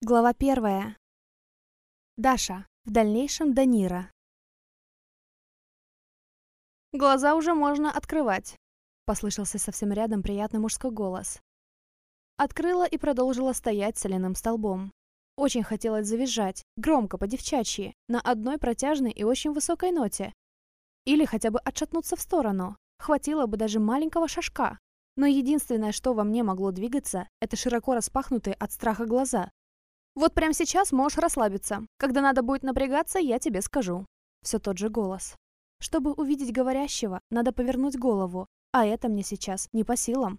Глава первая. Даша. В дальнейшем Данира. «Глаза уже можно открывать», — послышался совсем рядом приятный мужской голос. Открыла и продолжила стоять соляным столбом. Очень хотелось завизжать, громко, по-девчачьи, на одной протяжной и очень высокой ноте. Или хотя бы отшатнуться в сторону. Хватило бы даже маленького шажка. Но единственное, что во мне могло двигаться, это широко распахнутые от страха глаза, вот прямо сейчас можешь расслабиться. Когда надо будет напрягаться, я тебе скажу. Все тот же голос. Чтобы увидеть говорящего, надо повернуть голову, а это мне сейчас не по силам.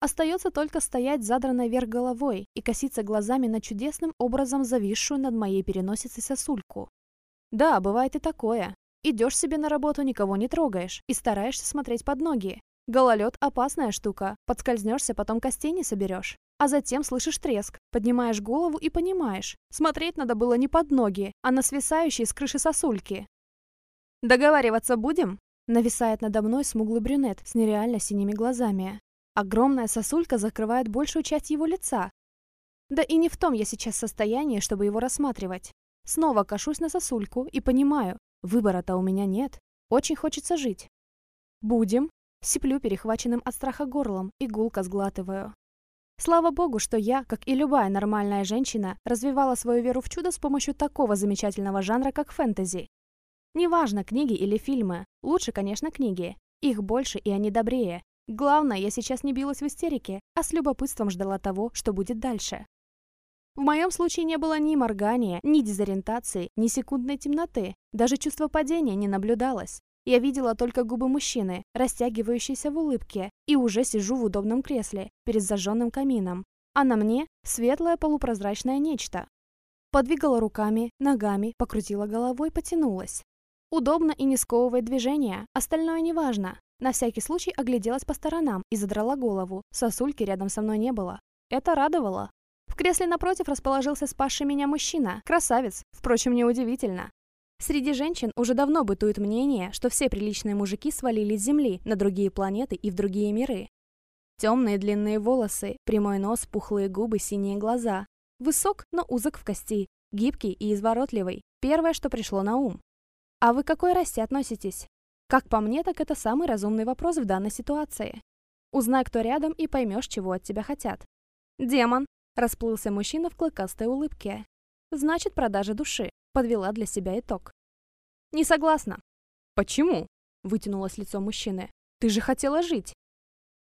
Остается только стоять задранной вверх головой и коситься глазами на чудесным образом зависшую над моей переносицей сосульку. Да, бывает и такое. Идешь себе на работу, никого не трогаешь и стараешься смотреть под ноги. Гололед – опасная штука, подскользнешься, потом костей не соберешь. А затем слышишь треск, поднимаешь голову и понимаешь, смотреть надо было не под ноги, а на свисающие с крыши сосульки. «Договариваться будем?» Нависает надо мной смуглый брюнет с нереально синими глазами. Огромная сосулька закрывает большую часть его лица. Да и не в том я сейчас состоянии, чтобы его рассматривать. Снова кашусь на сосульку и понимаю, выбора-то у меня нет. Очень хочется жить. «Будем», Сиплю перехваченным от страха горлом и гулко сглатываю. Слава богу, что я, как и любая нормальная женщина, развивала свою веру в чудо с помощью такого замечательного жанра, как фэнтези. Неважно, книги или фильмы. Лучше, конечно, книги. Их больше, и они добрее. Главное, я сейчас не билась в истерике, а с любопытством ждала того, что будет дальше. В моем случае не было ни моргания, ни дезориентации, ни секундной темноты. Даже чувство падения не наблюдалось. Я видела только губы мужчины, растягивающиеся в улыбке, и уже сижу в удобном кресле, перед зажженным камином. А на мне светлое полупрозрачное нечто. Подвигала руками, ногами, покрутила головой, потянулась. Удобно и не сковывает движение, остальное неважно. На всякий случай огляделась по сторонам и задрала голову. Сосульки рядом со мной не было. Это радовало. В кресле напротив расположился спасший меня мужчина. Красавец, впрочем, неудивительно. Среди женщин уже давно бытует мнение, что все приличные мужики свалили с Земли на другие планеты и в другие миры. Темные длинные волосы, прямой нос, пухлые губы, синие глаза. Высок, но узок в кости, гибкий и изворотливый. Первое, что пришло на ум. А вы к какой расе относитесь? Как по мне, так это самый разумный вопрос в данной ситуации. Узнай, кто рядом, и поймешь, чего от тебя хотят. «Демон!» – расплылся мужчина в клыкастой улыбке. «Значит, продажа души подвела для себя итог. «Не согласна». «Почему?» — вытянулось лицо мужчины. «Ты же хотела жить».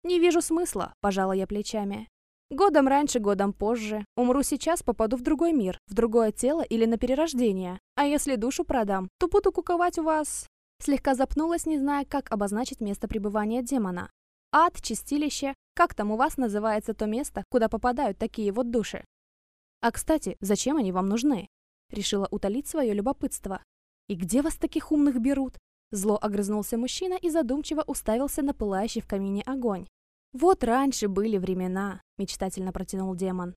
«Не вижу смысла», — пожала я плечами. «Годом раньше, годом позже. Умру сейчас, попаду в другой мир, в другое тело или на перерождение. А если душу продам, то буду куковать у вас...» Слегка запнулась, не зная, как обозначить место пребывания демона. Ад, чистилище, как там у вас называется то место, куда попадают такие вот души? А кстати, зачем они вам нужны? Решила утолить свое любопытство. «И где вас таких умных берут?» Зло огрызнулся мужчина и задумчиво уставился на пылающий в камине огонь. «Вот раньше были времена», — мечтательно протянул демон.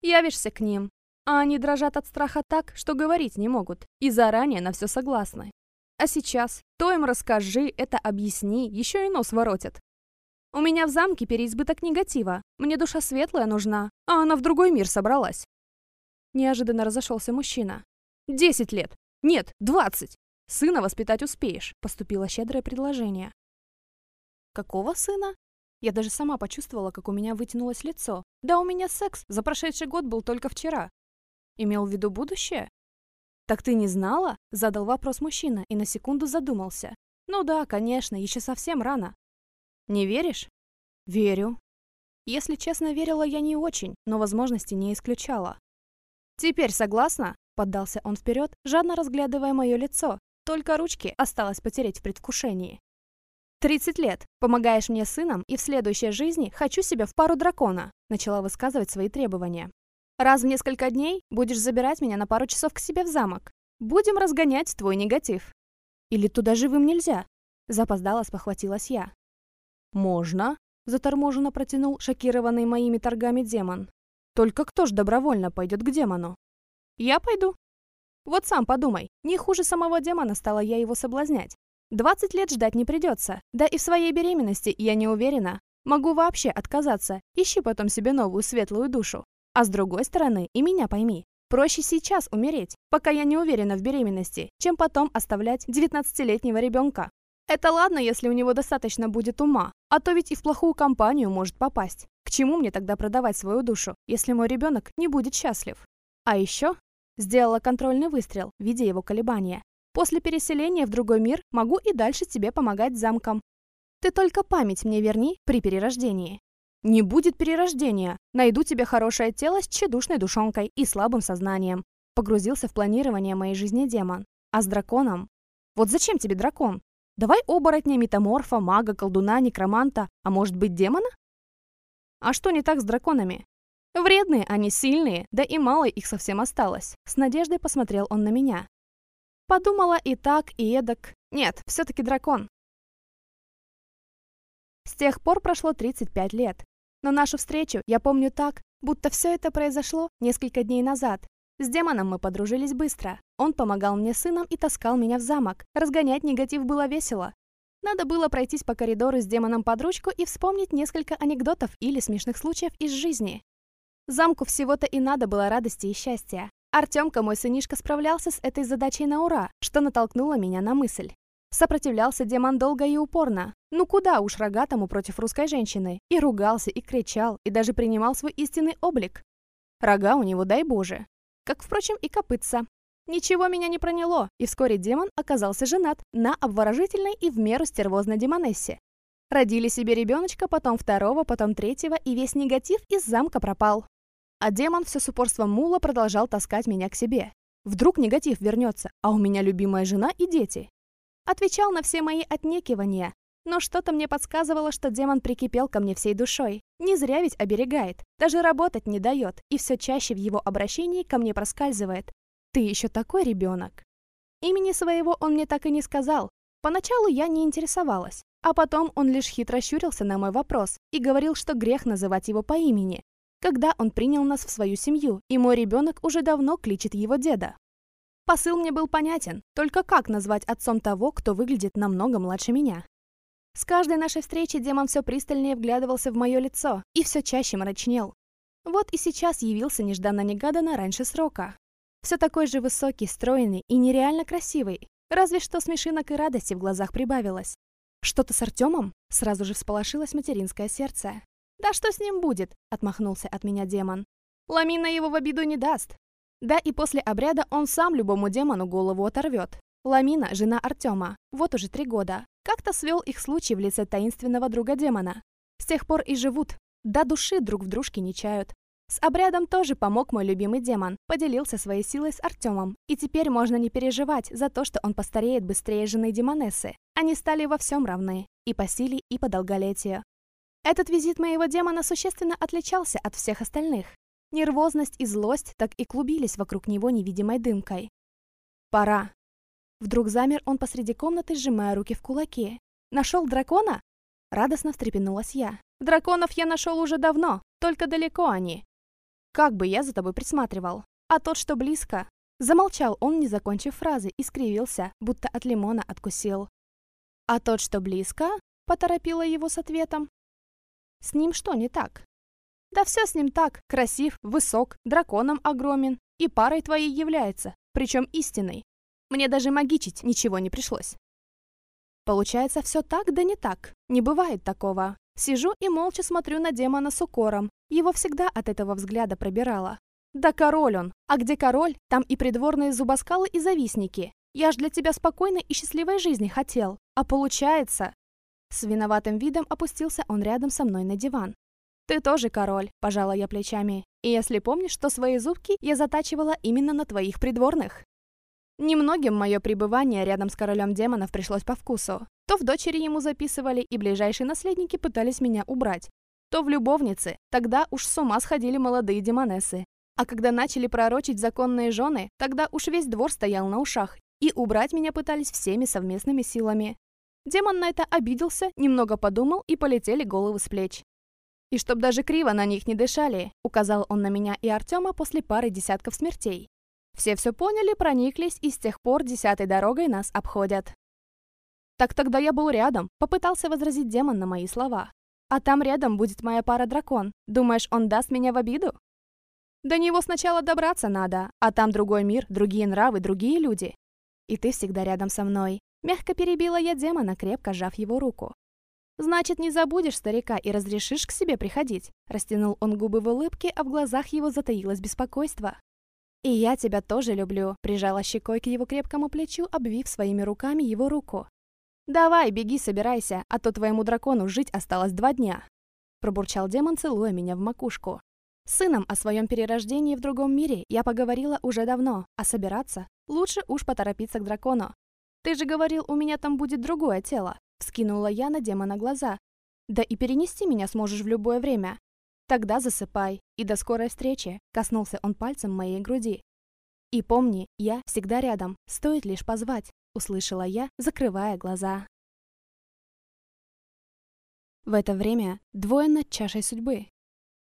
«Явишься к ним, а они дрожат от страха так, что говорить не могут, и заранее на все согласны. А сейчас то им расскажи, это объясни, еще и нос воротят. У меня в замке переизбыток негатива, мне душа светлая нужна, а она в другой мир собралась. Неожиданно разошелся мужчина. «Десять лет! Нет, двадцать! Сына воспитать успеешь!» Поступило щедрое предложение. «Какого сына?» Я даже сама почувствовала, как у меня вытянулось лицо. «Да у меня секс за прошедший год был только вчера». «Имел в виду будущее?» «Так ты не знала?» — задал вопрос мужчина и на секунду задумался. «Ну да, конечно, еще совсем рано». «Не веришь?» «Верю». Если честно, верила я не очень, но возможности не исключала. «Теперь согласна?» — поддался он вперед, жадно разглядывая мое лицо. Только ручки осталось потереть в предвкушении. «Тридцать лет. Помогаешь мне сыном, и в следующей жизни хочу себя в пару дракона», — начала высказывать свои требования. «Раз в несколько дней будешь забирать меня на пару часов к себе в замок. Будем разгонять твой негатив». «Или туда живым нельзя?» — запоздала спохватилась я. «Можно», — заторможенно протянул шокированный моими торгами демон. Только кто ж добровольно пойдет к демону? Я пойду. Вот сам подумай, не хуже самого демона стала я его соблазнять. 20 лет ждать не придется, да и в своей беременности я не уверена. Могу вообще отказаться, ищи потом себе новую светлую душу. А с другой стороны, и меня пойми. Проще сейчас умереть, пока я не уверена в беременности, чем потом оставлять 19-летнего ребенка. Это ладно, если у него достаточно будет ума, а то ведь и в плохую компанию может попасть. К чему мне тогда продавать свою душу, если мой ребенок не будет счастлив? А еще сделала контрольный выстрел, видя его колебания. После переселения в другой мир могу и дальше тебе помогать замкам. Ты только память мне верни при перерождении. Не будет перерождения. Найду тебе хорошее тело с тщедушной душонкой и слабым сознанием. Погрузился в планирование моей жизни демон. А с драконом? Вот зачем тебе дракон? Давай оборотня, метаморфа, мага, колдуна, некроманта, а может быть демона? А что не так с драконами? Вредные, они сильные, да и мало их совсем осталось. С надеждой посмотрел он на меня. Подумала и так, и эдак. Нет, все-таки дракон. С тех пор прошло 35 лет. Но нашу встречу я помню так, будто все это произошло несколько дней назад. С демоном мы подружились быстро. Он помогал мне сыном и таскал меня в замок. Разгонять негатив было весело. Надо было пройтись по коридору с демоном под ручку и вспомнить несколько анекдотов или смешных случаев из жизни. Замку всего-то и надо было радости и счастья. Артемка, мой сынишка, справлялся с этой задачей на ура, что натолкнуло меня на мысль. Сопротивлялся демон долго и упорно. Ну куда уж рогатому против русской женщины. И ругался, и кричал, и даже принимал свой истинный облик. Рога у него, дай боже как, впрочем, и копытца. Ничего меня не проняло, и вскоре демон оказался женат на обворожительной и в меру стервозной демонессе. Родили себе ребеночка, потом второго, потом третьего, и весь негатив из замка пропал. А демон все с упорством мула продолжал таскать меня к себе. Вдруг негатив вернется, а у меня любимая жена и дети. Отвечал на все мои отнекивания, но что-то мне подсказывало, что демон прикипел ко мне всей душой. Не зря ведь оберегает, даже работать не дает, и все чаще в его обращении ко мне проскальзывает. «Ты еще такой ребенок». Имени своего он мне так и не сказал. Поначалу я не интересовалась, а потом он лишь хитро щурился на мой вопрос и говорил, что грех называть его по имени, когда он принял нас в свою семью, и мой ребенок уже давно кличет его деда. Посыл мне был понятен, только как назвать отцом того, кто выглядит намного младше меня? С каждой нашей встречи демон все пристальнее вглядывался в мое лицо и все чаще мрачнел. Вот и сейчас явился нежданно-негаданно раньше срока. Все такой же высокий, стройный и нереально красивый, разве что смешинок и радости в глазах прибавилось. «Что-то с Артемом?» — сразу же всполошилось материнское сердце. «Да что с ним будет?» — отмахнулся от меня демон. «Ламина его в обиду не даст. Да и после обряда он сам любому демону голову оторвет. Ламина — жена Артема, вот уже три года. Как-то свел их случай в лице таинственного друга демона. С тех пор и живут. До души друг в дружке не чают. С обрядом тоже помог мой любимый демон, поделился своей силой с Артемом. И теперь можно не переживать за то, что он постареет быстрее жены демонессы. Они стали во всем равны. И по силе, и по долголетию. Этот визит моего демона существенно отличался от всех остальных. Нервозность и злость так и клубились вокруг него невидимой дымкой. «Пора», Вдруг замер он посреди комнаты, сжимая руки в кулаки. «Нашел дракона?» Радостно встрепенулась я. «Драконов я нашел уже давно, только далеко они. Как бы я за тобой присматривал. А тот, что близко...» Замолчал он, не закончив фразы, и скривился, будто от лимона откусил. «А тот, что близко?» — поторопила его с ответом. «С ним что не так?» «Да все с ним так. Красив, высок, драконом огромен. И парой твоей является, причем истинной. Мне даже магичить ничего не пришлось. Получается, все так, да не так. Не бывает такого. Сижу и молча смотрю на демона с укором. Его всегда от этого взгляда пробирало. Да король он. А где король, там и придворные зубоскалы и завистники. Я ж для тебя спокойной и счастливой жизни хотел. А получается... С виноватым видом опустился он рядом со мной на диван. «Ты тоже король», – пожала я плечами. «И если помнишь, что свои зубки я затачивала именно на твоих придворных». Немногим мое пребывание рядом с королем демонов пришлось по вкусу. То в дочери ему записывали, и ближайшие наследники пытались меня убрать. То в любовнице, тогда уж с ума сходили молодые демонессы. А когда начали пророчить законные жены, тогда уж весь двор стоял на ушах, и убрать меня пытались всеми совместными силами. Демон на это обиделся, немного подумал, и полетели головы с плеч. «И чтоб даже криво на них не дышали», — указал он на меня и Артема после пары десятков смертей. Все все поняли, прониклись, и с тех пор десятой дорогой нас обходят. Так тогда я был рядом, попытался возразить демон на мои слова. А там рядом будет моя пара дракон. Думаешь, он даст меня в обиду? До него сначала добраться надо, а там другой мир, другие нравы, другие люди. И ты всегда рядом со мной. Мягко перебила я демона, крепко сжав его руку. «Значит, не забудешь старика и разрешишь к себе приходить?» Растянул он губы в улыбке, а в глазах его затаилось беспокойство. «И я тебя тоже люблю», — прижала щекой к его крепкому плечу, обвив своими руками его руку. «Давай, беги, собирайся, а то твоему дракону жить осталось два дня», — пробурчал демон, целуя меня в макушку. С сыном о своем перерождении в другом мире я поговорила уже давно, а собираться лучше уж поторопиться к дракону. «Ты же говорил, у меня там будет другое тело», — вскинула я на демона глаза. «Да и перенести меня сможешь в любое время. Тогда засыпай, и до скорой встречи», — коснулся он пальцем моей груди. «И помни, я всегда рядом, стоит лишь позвать», — услышала я, закрывая глаза. В это время двое над чашей судьбы.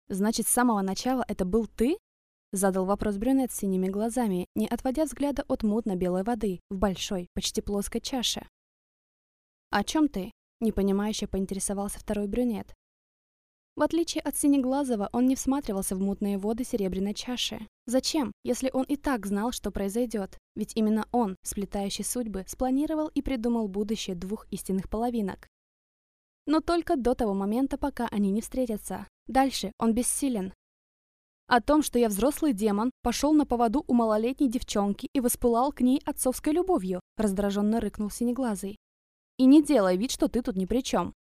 «Значит, с самого начала это был ты?» Задал вопрос брюнет с синими глазами, не отводя взгляда от мутно-белой воды в большой, почти плоской чаше. «О чем ты?» — непонимающе поинтересовался второй брюнет. В отличие от Синеглазого, он не всматривался в мутные воды серебряной чаши. Зачем, если он и так знал, что произойдет? Ведь именно он, сплетающий судьбы, спланировал и придумал будущее двух истинных половинок. Но только до того момента, пока они не встретятся. Дальше он бессилен. О том, что я взрослый демон, пошел на поводу у малолетней девчонки и воспылал к ней отцовской любовью, раздраженно рыкнул Синеглазый. И не делай вид, что ты тут ни при чем.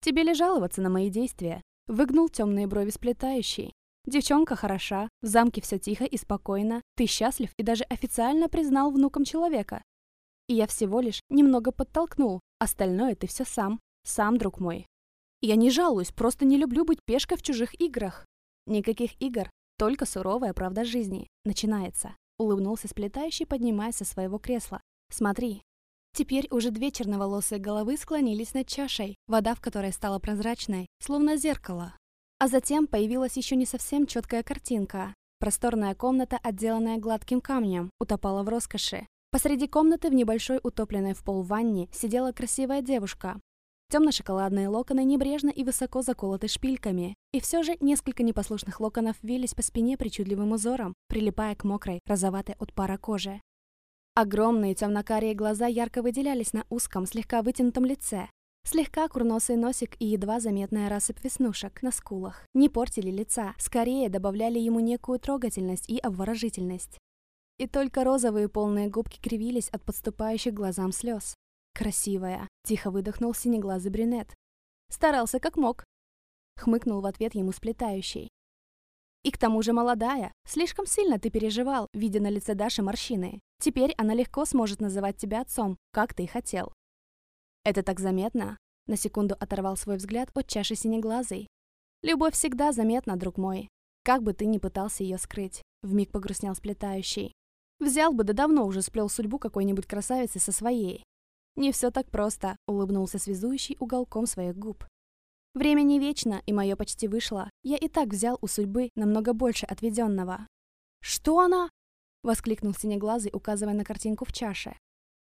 Тебе ли жаловаться на мои действия? Выгнул темные брови сплетающий. Девчонка хороша, в замке все тихо и спокойно, ты счастлив и даже официально признал внуком человека. И я всего лишь немного подтолкнул, остальное ты все сам, сам, друг мой. Я не жалуюсь, просто не люблю быть пешкой в чужих играх. Никаких игр, только суровая правда жизни. Начинается. Улыбнулся сплетающий, поднимаясь со своего кресла. Смотри, Теперь уже две черноволосые головы склонились над чашей, вода в которой стала прозрачной, словно зеркало. А затем появилась еще не совсем четкая картинка. Просторная комната, отделанная гладким камнем, утопала в роскоши. Посреди комнаты в небольшой утопленной в пол ванне сидела красивая девушка. Темно-шоколадные локоны небрежно и высоко заколоты шпильками. И все же несколько непослушных локонов вились по спине причудливым узором, прилипая к мокрой, розоватой от пара кожи. Огромные темно-карие глаза ярко выделялись на узком, слегка вытянутом лице. Слегка курносый носик и едва заметная рассыпь веснушек на скулах не портили лица, скорее добавляли ему некую трогательность и обворожительность. И только розовые полные губки кривились от подступающих глазам слез. «Красивая!» — тихо выдохнул синеглазый брюнет. «Старался как мог!» — хмыкнул в ответ ему сплетающий. И к тому же молодая. Слишком сильно ты переживал, видя на лице Даши морщины. Теперь она легко сможет называть тебя отцом, как ты и хотел. Это так заметно. На секунду оторвал свой взгляд от чаши синеглазой. Любовь всегда заметна, друг мой. Как бы ты ни пытался ее скрыть. Вмиг погрустнел сплетающий. Взял бы, да давно уже сплел судьбу какой-нибудь красавицы со своей. Не все так просто, улыбнулся связующий уголком своих губ. Время не вечно, и мое почти вышло. Я и так взял у судьбы намного больше отведенного. «Что она?» — воскликнул синеглазый, указывая на картинку в чаше.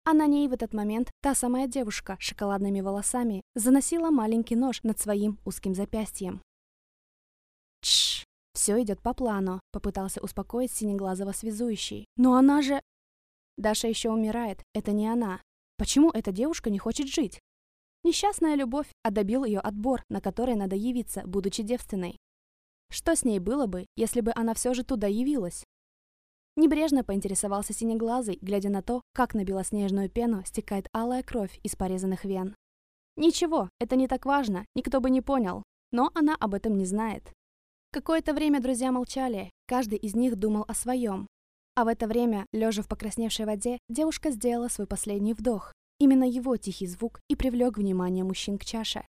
А на ней в этот момент та самая девушка с шоколадными волосами заносила маленький нож над своим узким запястьем. «Тш, все идет по плану», — попытался успокоить синеглазого связующий. «Но она же...» «Даша еще умирает, это не она. Почему эта девушка не хочет жить?» Несчастная любовь, а добил ее отбор, на который надо явиться, будучи девственной. Что с ней было бы, если бы она все же туда явилась? Небрежно поинтересовался синеглазый, глядя на то, как на белоснежную пену стекает алая кровь из порезанных вен. Ничего, это не так важно, никто бы не понял, но она об этом не знает. Какое-то время друзья молчали, каждый из них думал о своем. А в это время, лежа в покрасневшей воде, девушка сделала свой последний вдох. Именно его тихий звук и привлек внимание мужчин к чаше.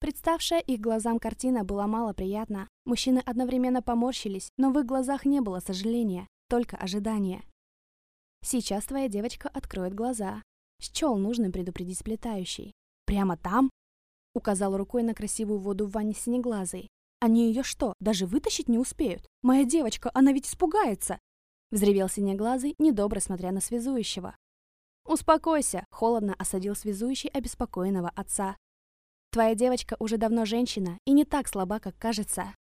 Представшая их глазам картина была мало приятна. Мужчины одновременно поморщились, но в их глазах не было сожаления, только ожидания. Сейчас твоя девочка откроет глаза. Счел нужным предупредить сплетающий. «Прямо там?» Указал рукой на красивую воду в ванне синеглазой. «Они ее что, даже вытащить не успеют? Моя девочка, она ведь испугается!» Взревел синеглазый, недобро смотря на связующего. «Успокойся», — холодно осадил связующий обеспокоенного отца. «Твоя девочка уже давно женщина и не так слаба, как кажется.